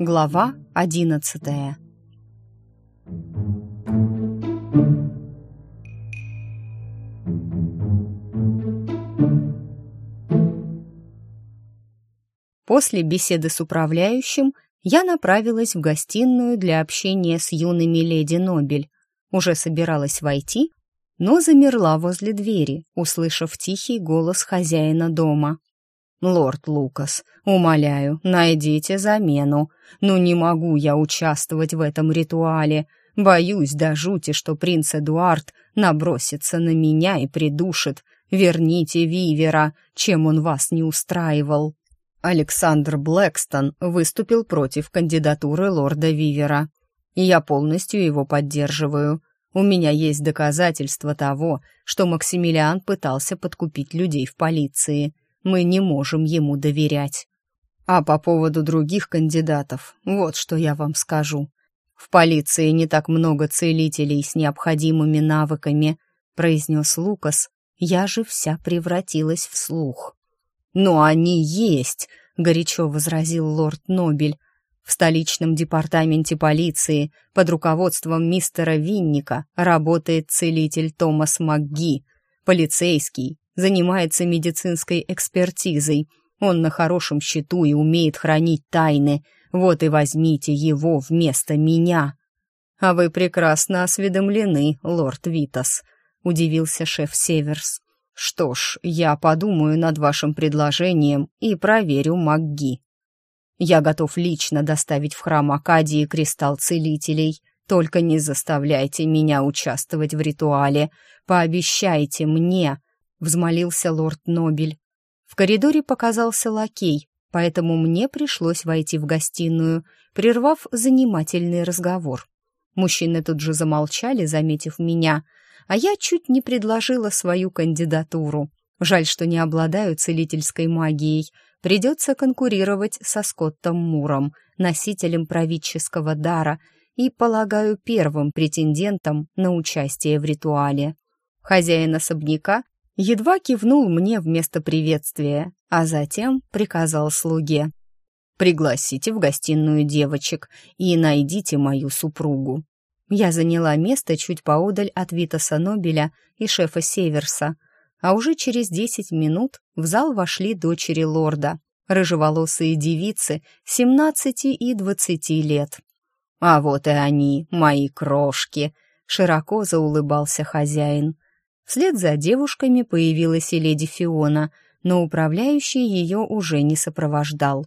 Глава одиннадцатая После беседы с управляющим я направилась в гостиную для общения с юными леди Нобель. Уже собиралась войти, но замерла возле двери, услышав тихий голос хозяина дома. «Лорд Лукас, умоляю, найдите замену. Ну не могу я участвовать в этом ритуале. Боюсь до жути, что принц Эдуард набросится на меня и придушит. Верните Вивера, чем он вас не устраивал». Александр Блэкстон выступил против кандидатуры лорда Вивера. И я полностью его поддерживаю. У меня есть доказательства того, что Максимилиан пытался подкупить людей в полиции – мы не можем ему доверять. А по поводу других кандидатов, вот что я вам скажу. В полиции не так много целителей с необходимыми навыками, произнес Лукас. Я же вся превратилась в слух. Но они есть, горячо возразил лорд Нобель. В столичном департаменте полиции под руководством мистера Винника работает целитель Томас МакГи, полицейский, занимается медицинской экспертизой. Он на хорошем счету и умеет хранить тайны. Вот и возьмите его вместо меня. А вы прекрасно осведомлены, лорд Витас, удивился шеф Северс. Что ж, я подумаю над вашим предложением и проверю МакГи. Я готов лично доставить в храм Акадии кристалл целителей. Только не заставляйте меня участвовать в ритуале. Пообещайте мне, взмолился лорд Нобель. В коридоре показался лакей, поэтому мне пришлось войти в гостиную, прервав занимательный разговор. Мужчины тут же замолчали, заметив меня, а я чуть не предложила свою кандидатуру. Жаль, что не обладаю целительской магией. Придется конкурировать со Скоттом Муром, носителем правительского дара и, полагаю, первым претендентом на участие в ритуале. Хозяин особняка едва кивнул мне вместо приветствия, а затем приказал слуге. «Пригласите в гостиную девочек и найдите мою супругу». Я заняла место чуть поодаль от Витаса Нобеля и шефа Северса, а уже через десять минут в зал вошли дочери лорда, рыжеволосые девицы семнадцати и двадцати лет. «А вот и они, мои крошки!» — широко заулыбался хозяин — Вслед за девушками появилась и леди Фиона, но управляющий ее уже не сопровождал.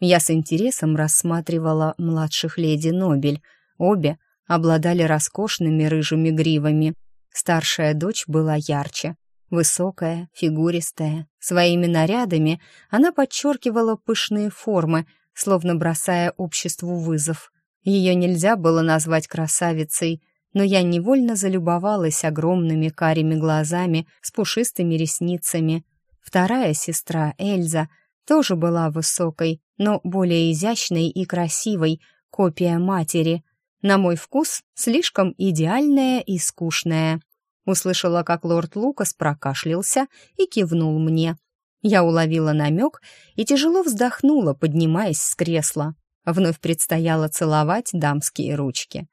Я с интересом рассматривала младших леди Нобель. Обе обладали роскошными рыжими гривами. Старшая дочь была ярче. Высокая, фигуристая. Своими нарядами она подчеркивала пышные формы, словно бросая обществу вызов. Ее нельзя было назвать красавицей — но я невольно залюбовалась огромными карими глазами с пушистыми ресницами. Вторая сестра, Эльза, тоже была высокой, но более изящной и красивой, копия матери. На мой вкус, слишком идеальная и скучная. Услышала, как лорд Лукас прокашлялся и кивнул мне. Я уловила намек и тяжело вздохнула, поднимаясь с кресла. Вновь предстояло целовать дамские ручки.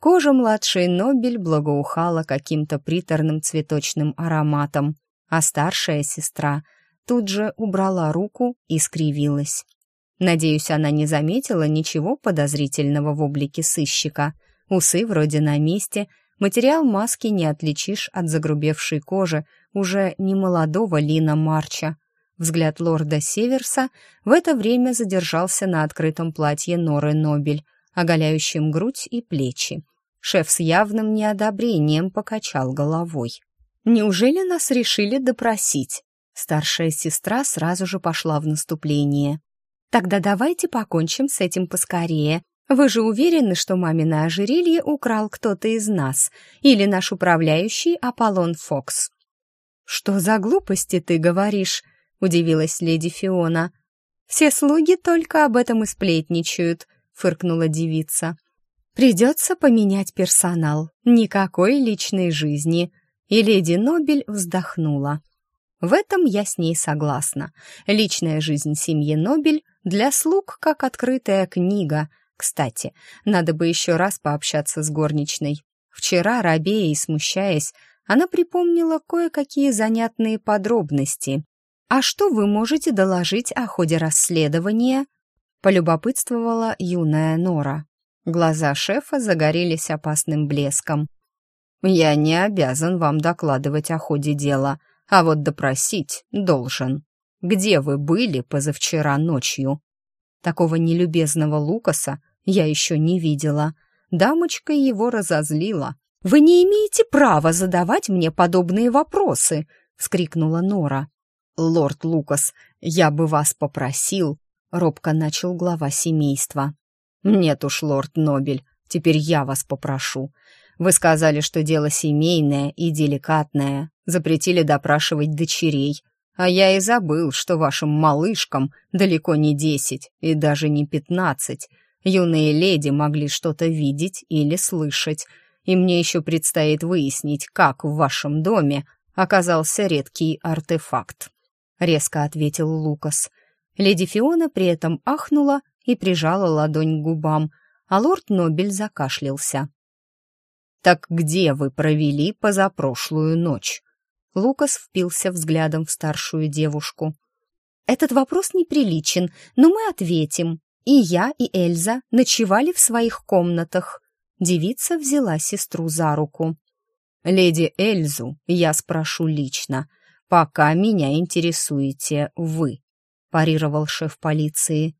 Кожа младшей Нобель благоухала каким-то приторным цветочным ароматом, а старшая сестра тут же убрала руку и скривилась. Надеюсь, она не заметила ничего подозрительного в облике сыщика. Усы вроде на месте, материал маски не отличишь от загрубевшей кожи уже не молодого Лина Марча, Взгляд лорда Северса в это время задержался на открытом платье Норы Нобель, оголяющем грудь и плечи. Шеф с явным неодобрением покачал головой. «Неужели нас решили допросить?» Старшая сестра сразу же пошла в наступление. «Тогда давайте покончим с этим поскорее. Вы же уверены, что мамино ожерелье украл кто-то из нас или наш управляющий Аполлон Фокс?» «Что за глупости ты говоришь?» Удивилась леди Фиона. «Все слуги только об этом и сплетничают», — фыркнула девица. «Придется поменять персонал. Никакой личной жизни». И леди Нобель вздохнула. В этом я с ней согласна. Личная жизнь семьи Нобель для слуг как открытая книга. Кстати, надо бы еще раз пообщаться с горничной. Вчера, рабея и смущаясь, она припомнила кое-какие занятные подробности. «А что вы можете доложить о ходе расследования?» — полюбопытствовала юная Нора. Глаза шефа загорелись опасным блеском. «Я не обязан вам докладывать о ходе дела, а вот допросить должен. Где вы были позавчера ночью?» Такого нелюбезного Лукаса я еще не видела. Дамочка его разозлила. «Вы не имеете права задавать мне подобные вопросы!» — вскрикнула Нора. «Лорд Лукас, я бы вас попросил...» — робко начал глава семейства. «Нет уж, лорд Нобель, теперь я вас попрошу. Вы сказали, что дело семейное и деликатное, запретили допрашивать дочерей, а я и забыл, что вашим малышкам далеко не десять и даже не пятнадцать. Юные леди могли что-то видеть или слышать, и мне еще предстоит выяснить, как в вашем доме оказался редкий артефакт», — резко ответил Лукас. Леди Фиона при этом ахнула и прижала ладонь к губам, а лорд Нобель закашлялся. «Так где вы провели позапрошлую ночь?» Лукас впился взглядом в старшую девушку. «Этот вопрос неприличен, но мы ответим. И я, и Эльза ночевали в своих комнатах. Девица взяла сестру за руку. «Леди Эльзу я спрошу лично, пока меня интересуете вы», — парировал шеф полиции.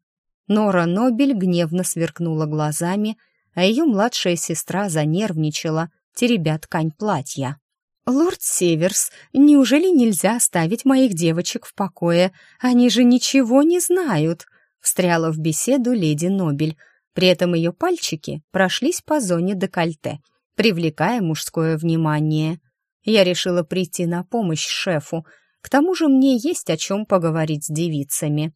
Нора Нобель гневно сверкнула глазами, а ее младшая сестра занервничала, теребя ткань платья. «Лорд Северс, неужели нельзя оставить моих девочек в покое? Они же ничего не знают!» — встряла в беседу леди Нобель — при этом ее пальчики прошлись по зоне декольте, привлекая мужское внимание. Я решила прийти на помощь шефу, к тому же мне есть о чем поговорить с девицами.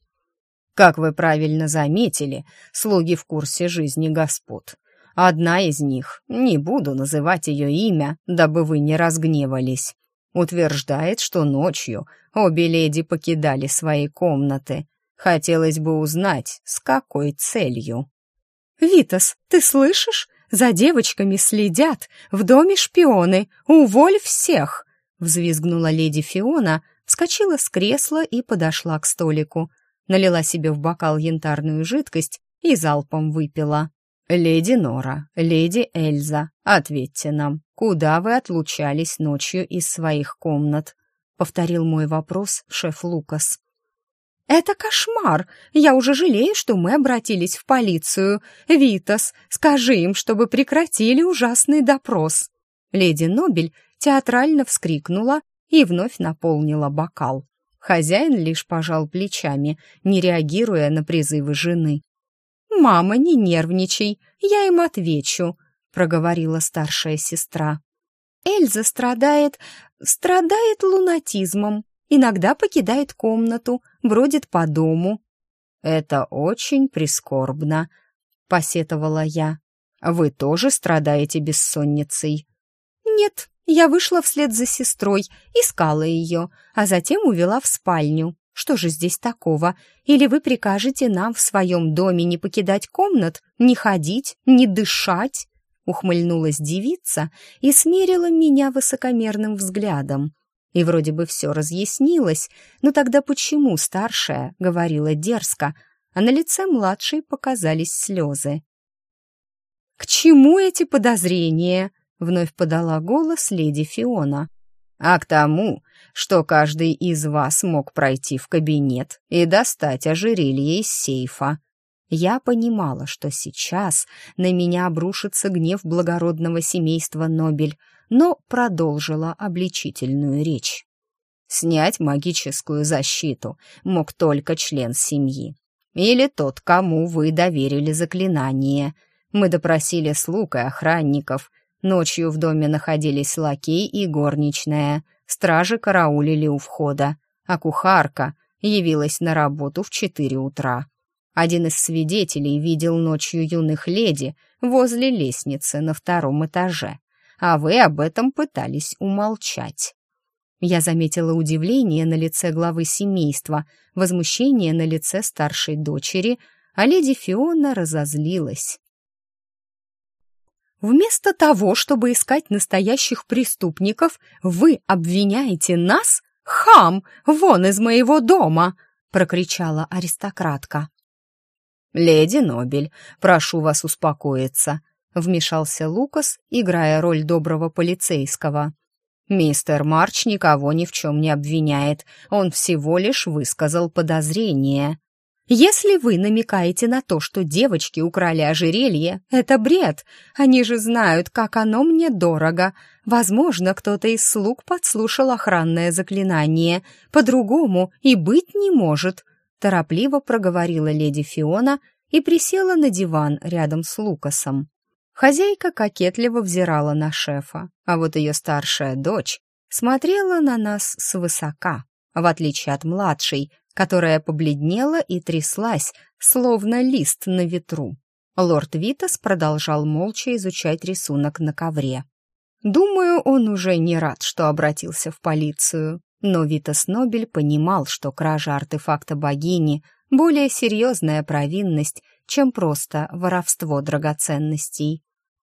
Как вы правильно заметили, слуги в курсе жизни господ. Одна из них, не буду называть ее имя, дабы вы не разгневались, утверждает, что ночью обе леди покидали свои комнаты. Хотелось бы узнать, с какой целью. «Витас, ты слышишь? За девочками следят, в доме шпионы, уволь всех!» Взвизгнула леди Фиона, вскочила с кресла и подошла к столику. Налила себе в бокал янтарную жидкость и залпом выпила. «Леди Нора, леди Эльза, ответьте нам, куда вы отлучались ночью из своих комнат?» — повторил мой вопрос шеф Лукас. «Это кошмар! Я уже жалею, что мы обратились в полицию. Витас, скажи им, чтобы прекратили ужасный допрос». Леди Нобель театрально вскрикнула и вновь наполнила бокал. Хозяин лишь пожал плечами, не реагируя на призывы жены. «Мама, не нервничай, я им отвечу», — проговорила старшая сестра. «Эльза страдает... страдает лунатизмом», иногда покидает комнату, бродит по дому. «Это очень прискорбно», — посетовала я. «Вы тоже страдаете бессонницей?» «Нет, я вышла вслед за сестрой, искала ее, а затем увела в спальню. Что же здесь такого? Или вы прикажете нам в своем доме не покидать комнат, не ходить, не дышать?» Ухмыльнулась девица и смерила меня высокомерным взглядом. И вроде бы все разъяснилось, но тогда почему старшая говорила дерзко, а на лице младшей показались слезы? «К чему эти подозрения?» — вновь подала голос леди Фиона. «А к тому, что каждый из вас мог пройти в кабинет и достать ожерелье из сейфа». Я понимала, что сейчас на меня обрушится гнев благородного семейства Нобель, но продолжила обличительную речь. Снять магическую защиту мог только член семьи. Или тот, кому вы доверили заклинание. Мы допросили слуг и охранников. Ночью в доме находились лакей и горничная. Стражи караулили у входа, а кухарка явилась на работу в четыре утра. Один из свидетелей видел ночью юных леди возле лестницы на втором этаже а вы об этом пытались умолчать. Я заметила удивление на лице главы семейства, возмущение на лице старшей дочери, а леди Фиона разозлилась. «Вместо того, чтобы искать настоящих преступников, вы обвиняете нас? Хам! Вон из моего дома!» — прокричала аристократка. «Леди Нобель, прошу вас успокоиться», — вмешался Лукас, играя роль доброго полицейского. «Мистер Марч никого ни в чем не обвиняет, он всего лишь высказал подозрение». «Если вы намекаете на то, что девочки украли ожерелье, это бред. Они же знают, как оно мне дорого. Возможно, кто-то из слуг подслушал охранное заклинание. По-другому и быть не может», — торопливо проговорила леди Фиона и присела на диван рядом с Лукасом. Хозяйка кокетливо взирала на шефа, а вот ее старшая дочь смотрела на нас свысока, в отличие от младшей, которая побледнела и тряслась, словно лист на ветру. Лорд Витас продолжал молча изучать рисунок на ковре. Думаю, он уже не рад, что обратился в полицию, но Витас Нобель понимал, что кража артефакта богини — более серьезная провинность, чем просто воровство драгоценностей.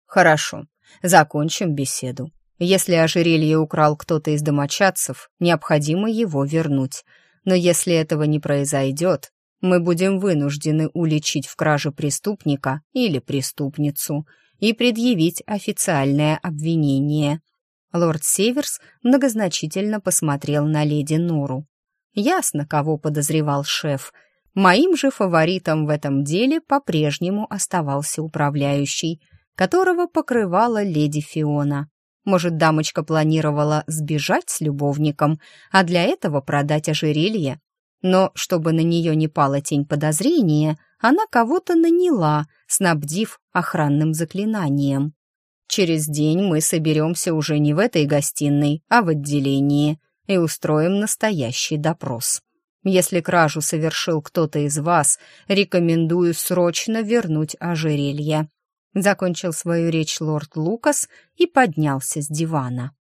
Хорошо, закончим беседу. Если ожерелье украл кто-то из домочадцев, необходимо его вернуть. Но если этого не произойдет, мы будем вынуждены уличить в краже преступника или преступницу и предъявить официальное обвинение. Лорд Северс многозначительно посмотрел на леди Нору. Ясно, кого подозревал шеф. Моим же фаворитом в этом деле по-прежнему оставался управляющий – которого покрывала леди Фиона. Может, дамочка планировала сбежать с любовником, а для этого продать ожерелье? Но чтобы на нее не пала тень подозрения, она кого-то наняла, снабдив охранным заклинанием. Через день мы соберемся уже не в этой гостиной, а в отделении и устроим настоящий допрос. Если кражу совершил кто-то из вас, рекомендую срочно вернуть ожерелье. Закончил свою речь лорд Лукас и поднялся с дивана.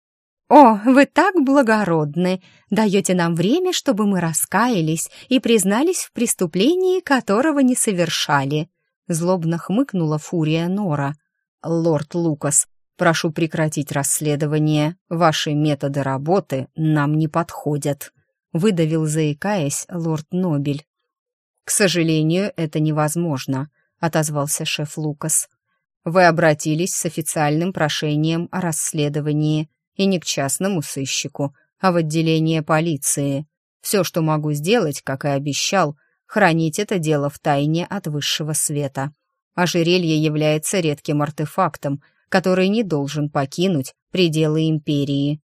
«О, вы так благородны! Даете нам время, чтобы мы раскаялись и признались в преступлении, которого не совершали!» Злобно хмыкнула фурия Нора. «Лорд Лукас, прошу прекратить расследование. Ваши методы работы нам не подходят», — выдавил, заикаясь, лорд Нобель. «К сожалению, это невозможно», — отозвался шеф Лукас. Вы обратились с официальным прошением о расследовании и не к частному сыщику, а в отделение полиции. Все, что могу сделать, как и обещал, хранить это дело в тайне от высшего света. Ожерелье является редким артефактом, который не должен покинуть пределы империи.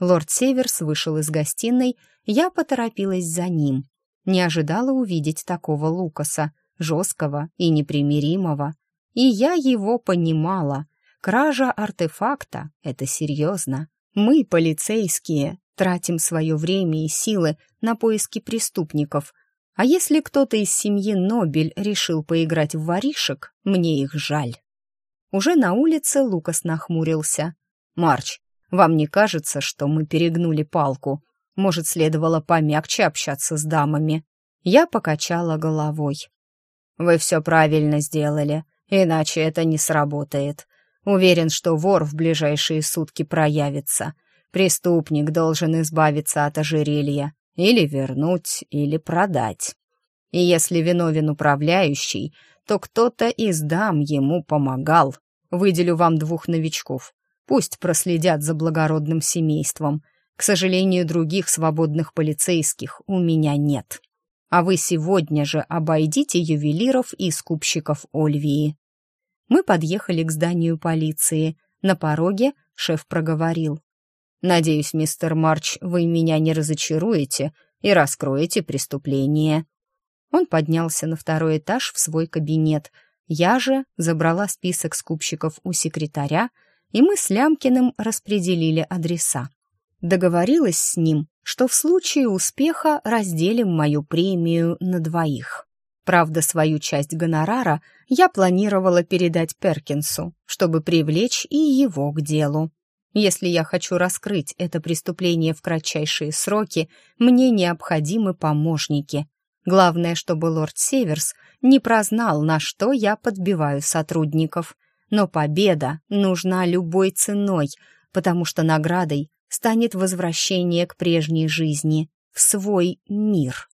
Лорд Северс вышел из гостиной, я поторопилась за ним. Не ожидала увидеть такого Лукаса, жесткого и непримиримого. И я его понимала. Кража артефакта — это серьезно. Мы, полицейские, тратим свое время и силы на поиски преступников. А если кто-то из семьи Нобель решил поиграть в воришек, мне их жаль. Уже на улице Лукас нахмурился. «Марч, вам не кажется, что мы перегнули палку? Может, следовало помягче общаться с дамами?» Я покачала головой. «Вы все правильно сделали. Иначе это не сработает. Уверен, что вор в ближайшие сутки проявится. Преступник должен избавиться от ожерелья. Или вернуть, или продать. И если виновен управляющий, то кто-то из дам ему помогал. Выделю вам двух новичков. Пусть проследят за благородным семейством. К сожалению, других свободных полицейских у меня нет. А вы сегодня же обойдите ювелиров и скупщиков Ольвии. Мы подъехали к зданию полиции. На пороге шеф проговорил. «Надеюсь, мистер Марч, вы меня не разочаруете и раскроете преступление». Он поднялся на второй этаж в свой кабинет. Я же забрала список скупщиков у секретаря, и мы с Лямкиным распределили адреса. Договорилась с ним, что в случае успеха разделим мою премию на двоих. Правда, свою часть гонорара я планировала передать Перкинсу, чтобы привлечь и его к делу. Если я хочу раскрыть это преступление в кратчайшие сроки, мне необходимы помощники. Главное, чтобы лорд Северс не прознал, на что я подбиваю сотрудников. Но победа нужна любой ценой, потому что наградой станет возвращение к прежней жизни, в свой мир.